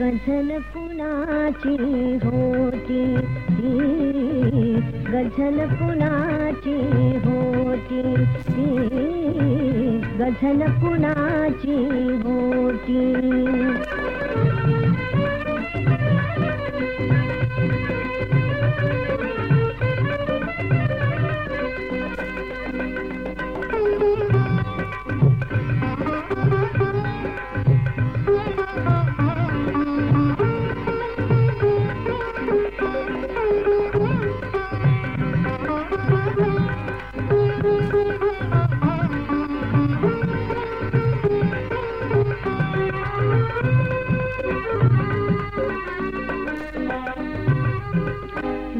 गझल कुणाची होती. ती गझल कुणाची होती. ती गझल कुणाची होती.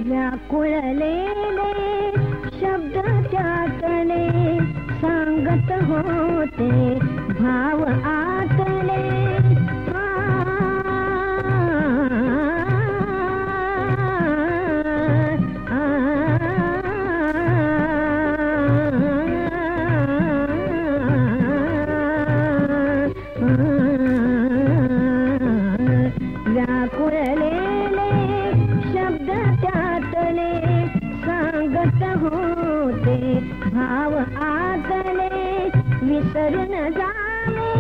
व्याकुळलेले शब्द त्यातले सांगत होते भाव आ नाव आगले विसरून जावे.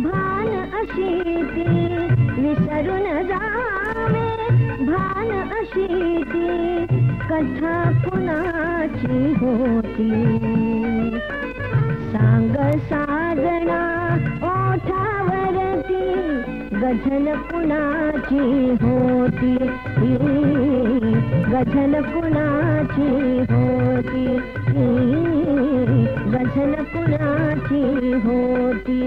भान अशी ती विसरून जावे. भान अशी ती कथा कुणाची होती? सांग साधना ओठावरती गझल कुणाची होती? गझल कुणाची होती गझल कुणाची होती?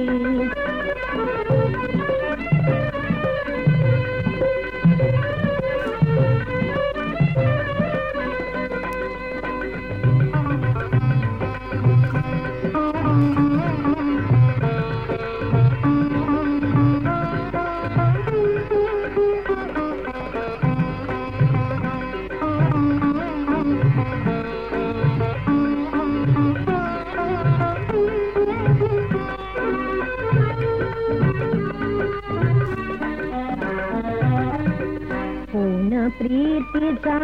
प्रीतीचा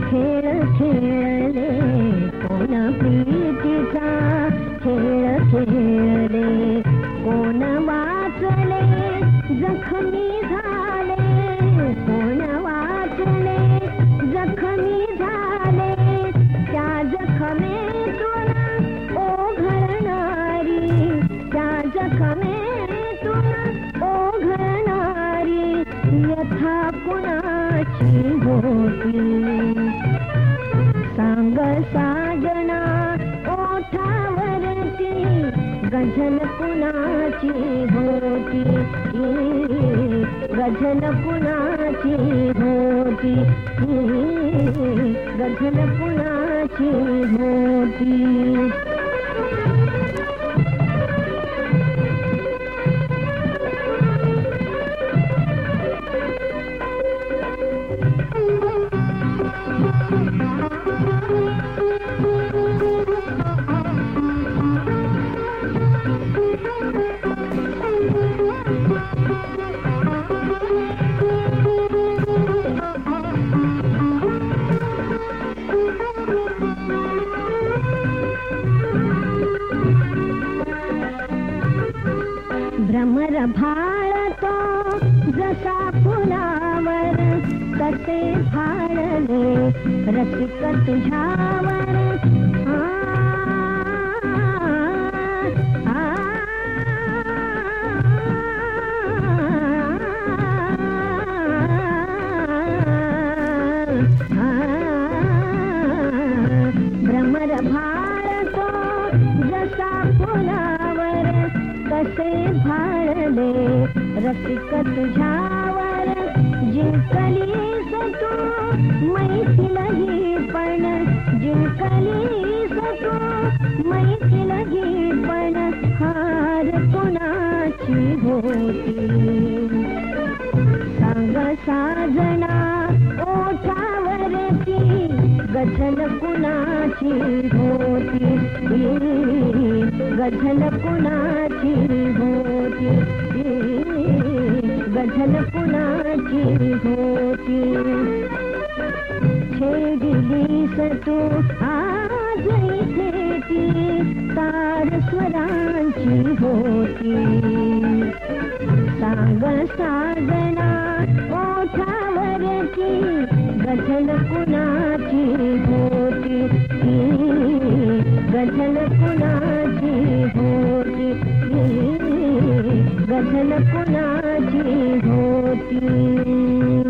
खेळ खेळले कोण प्रीतीचा खेळ खेळले कोण वाचले जखमी झाले कोण वाचले जखमी झाले त्या जखमेतून ओघळणारी त्या जखमेतून ओघळणारी यथा कुणाची होती? सांग साजना ओठावरती गझल कुणाची होती? गझल कुणाची होती? गझल कुणाची होती? भाळतो जसा फुलावर तसे भाळले रसिक तुझ्यावर आ, भ्रमर भाळतो जसा फुलावर कसे भाळले रसिक तुझ्यावर जिंकलीस तू मैथिल ही पण जिंकलीस तू मैथिल ही पण हार कुणाची होती? सांग साजना ओठावरती गझल कुणाची होती? गझल कुणाची होती? गझल कुणाची होती? छेडली सतू आज इथे तार स्वरांची होती. सांग सागणा ओठावरची गझल कुणाची होती? गझल कुणाची गझल कुणाची होती?